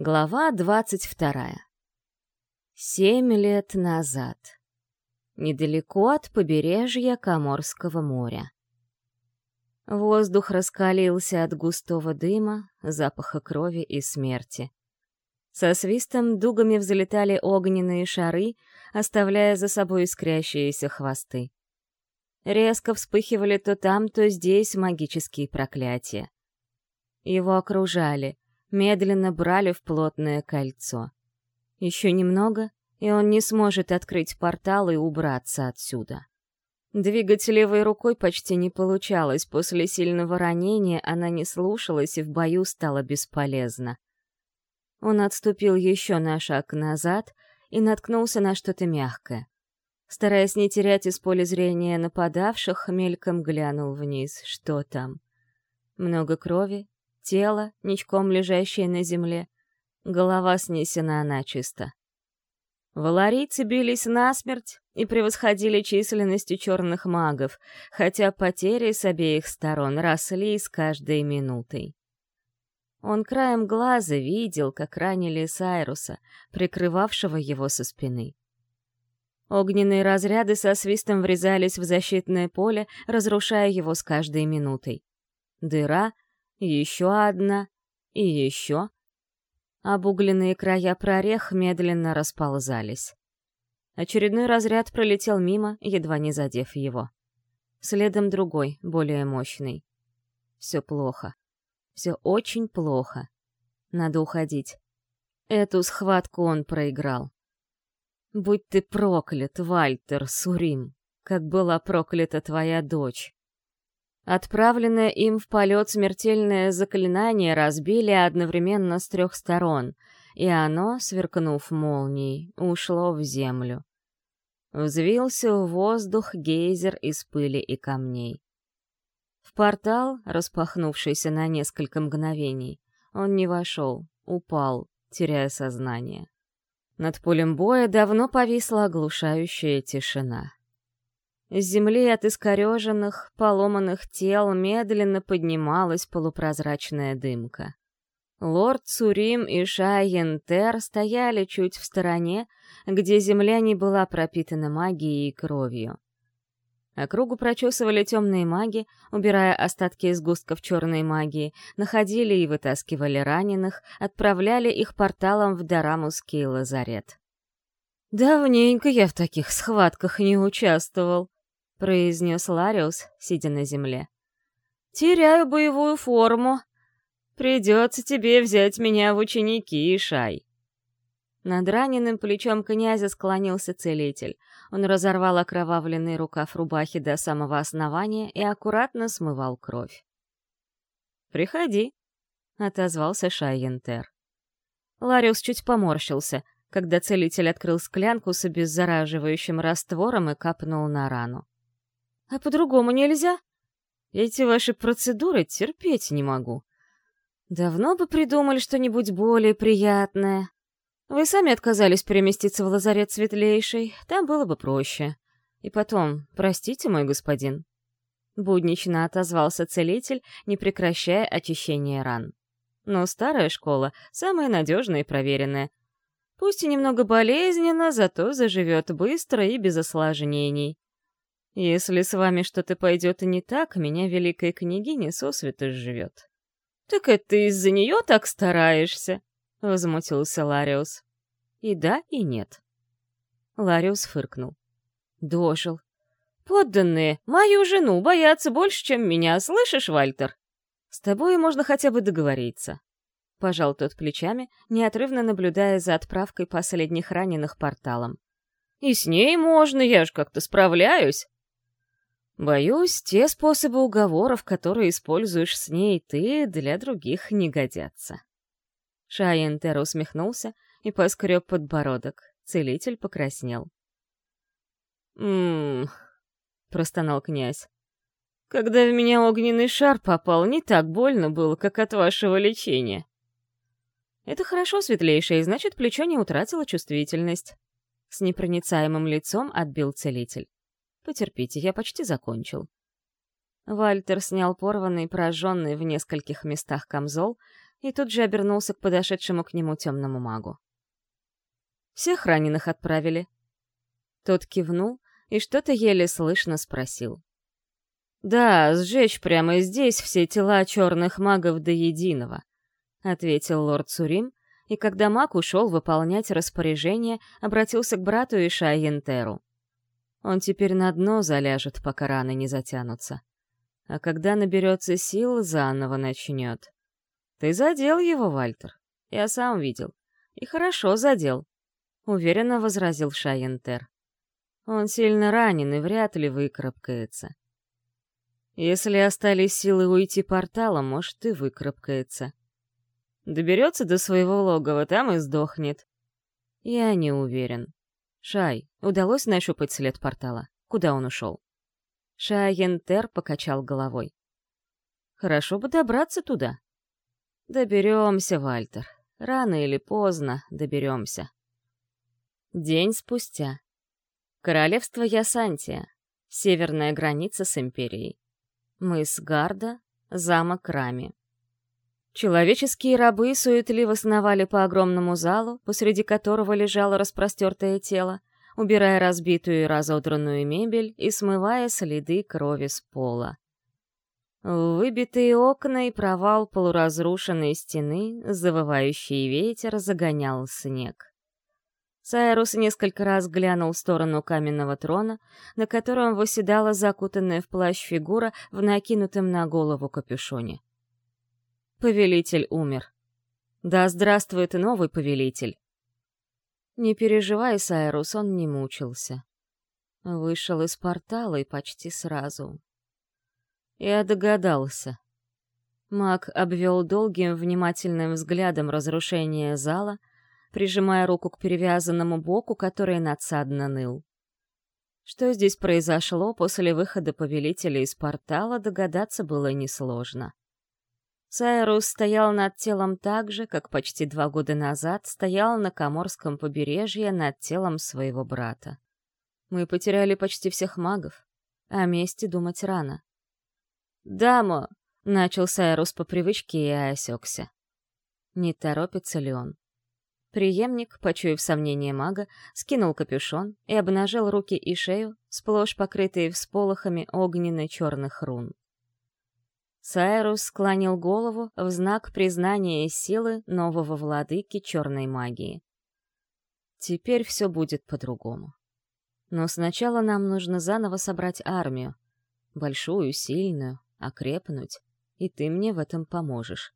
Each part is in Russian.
Глава двадцать вторая. Семь лет назад. Недалеко от побережья Коморского моря. Воздух раскалился от густого дыма, запаха крови и смерти. Со свистом дугами взлетали огненные шары, оставляя за собой искрящиеся хвосты. Резко вспыхивали то там, то здесь магические проклятия. Его окружали, медленно брали в плотное кольцо. Еще немного, и он не сможет открыть портал и убраться отсюда. Двигать левой рукой почти не получалось, после сильного ранения она не слушалась и в бою стала бесполезна. Он отступил еще на шаг назад и наткнулся на что-то мягкое. Стараясь не терять из поля зрения нападавших, мельком глянул вниз. Что там? Много крови, тело, ничком лежащее на земле. Голова снесена начисто. Валарийцы бились насмерть и превосходили численностью черных магов, хотя потери с обеих сторон росли с каждой минутой. Он краем глаза видел, как ранили Сайруса, прикрывавшего его со спины. Огненные разряды со свистом врезались в защитное поле, разрушая его с каждой минутой. Дыра, еще одна и еще. Обугленные края прорех медленно расползались. Очередной разряд пролетел мимо, едва не задев его. Следом другой, более мощный. Все плохо. Все очень плохо. Надо уходить. Эту схватку он проиграл. Будь ты проклят, Вальтер Сурим, как была проклята твоя дочь. Отправленное им в полет смертельное заклинание разбили одновременно с трех сторон, и оно, сверкнув молнией, ушло в землю. Взвился в воздух гейзер из пыли и камней. В портал, распахнувшийся на несколько мгновений, он не вошел, упал, теряя сознание. Над полем боя давно повисла оглушающая тишина. С земли от искореженных, поломанных тел медленно поднималась полупрозрачная дымка. Лорд Цурим и Шайентер стояли чуть в стороне, где земля не была пропитана магией и кровью. Округу прочесывали темные маги, убирая остатки сгустков черной магии, находили и вытаскивали раненых, отправляли их порталом в Дарамусский лазарет. «Давненько я в таких схватках не участвовал», — произнес Лариус, сидя на земле. «Теряю боевую форму. Придется тебе взять меня в ученики, Шай». Над раненым плечом князя склонился целитель. Он разорвал окровавленный рукав рубахи до самого основания и аккуратно смывал кровь. «Приходи», — отозвался Шайентер. Лариус чуть поморщился, когда целитель открыл склянку с обеззараживающим раствором и капнул на рану. «А по-другому нельзя? Эти ваши процедуры терпеть не могу. Давно бы придумали что-нибудь более приятное», вы сами отказались переместиться в лазарет Светлейший, там было бы проще. И потом, простите, мой господин. Буднично отозвался целитель, не прекращая очищение ран. Но старая школа — самая надежная и проверенная. Пусть и немного болезненно, зато заживет быстро и без осложнений. Если с вами что-то пойдет не так, меня великая княгиня сосвета живет. «Так это ты из-за нее так стараешься?» — возмутился Лариус. «И да, и нет». Лариус фыркнул. «Дожил. Подданные, мою жену боятся больше, чем меня, слышишь, Вальтер? С тобой можно хотя бы договориться». Пожал тот плечами, неотрывно наблюдая за отправкой последних раненых порталом. «И с ней можно, я ж как-то справляюсь». «Боюсь, те способы уговоров, которые используешь с ней ты, для других не годятся». Шайентер усмехнулся и поскреб подбородок. Целитель покраснел. «М-м-м», простонал князь. «Когда в меня огненный шар попал, не так больно было, как от вашего лечения». «Это хорошо, светлейшее, значит, плечо не утратило чувствительность». С непроницаемым лицом отбил целитель. «Потерпите, я почти закончил». Вальтер снял порванный, прожженный в нескольких местах камзол, и тут же обернулся к подошедшему к нему темному магу. «Всех раненых отправили?» Тот кивнул и что-то еле слышно спросил. «Да, сжечь прямо здесь все тела черных магов до единого», — ответил лорд Сурим, и когда маг ушел выполнять распоряжение, обратился к брату и Шайентеру. Он теперь на дно заляжет, пока раны не затянутся. А когда наберется сил, заново начнет. Ты задел его, Вальтер. Я сам видел. И хорошо задел. Уверенно возразил Шайентер. Он сильно ранен и вряд ли выкарабкается. Если остались силы уйти порталом, может, и выкарабкается. Доберется до своего логова, там и сдохнет. Я не уверен. Шай, удалось нащупать след портала? Куда он ушел? Шайентер покачал головой. Хорошо бы добраться туда. Доберемся, Вальтер. Рано или поздно доберемся. День спустя. Королевство Ясантия. Северная граница с Империей. Мыс Гарда, замок Рами. Человеческие рабы суетливо сновали по огромному залу, посреди которого лежало распростертое тело, убирая разбитую и разодранную мебель и смывая следы крови с пола. Выбитые окна и провал полуразрушенной стены, завывающий ветер загонял снег. Сайрус несколько раз глянул в сторону каменного трона, на котором восседала закутанная в плащ фигура в накинутом на голову капюшоне. Повелитель умер. Да здравствует новый повелитель. Не переживай, Сайрус, он не мучился. Вышел из портала и почти сразу. Я догадался. Маг обвел долгим, внимательным взглядом разрушение зала, прижимая руку к перевязанному боку, который надсадно ныл. Что здесь произошло после выхода повелителя из портала, догадаться было несложно. Сайрус стоял над телом так же, как почти два года назад стоял на Коморском побережье над телом своего брата. Мы потеряли почти всех магов. О месте думать рано. «Дамо!» — начал Сайрус по привычке и осекся. Не торопится ли он? Приемник, почуяв сомнение мага, скинул капюшон и обнажил руки и шею, сплошь покрытые всполохами огненно-черных рун. Сайрус склонил голову в знак признания силы нового владыки черной магии. Теперь все будет по-другому. Но сначала нам нужно заново собрать армию. Большую, сильную, окрепнуть. И ты мне в этом поможешь.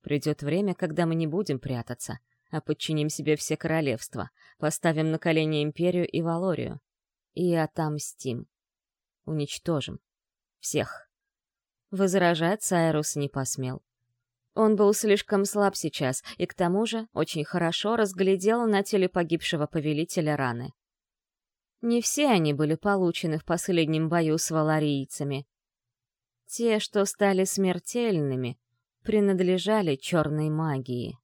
Придет время, когда мы не будем прятаться, а подчиним себе все королевства, поставим на колени Империю и Валорию. И отомстим. Уничтожим. Всех. Возражать Сайрус не посмел. Он был слишком слаб сейчас, и к тому же очень хорошо разглядел на теле погибшего повелителя раны. Не все они были получены в последнем бою с валарийцами. Те, что стали смертельными, принадлежали черной магии.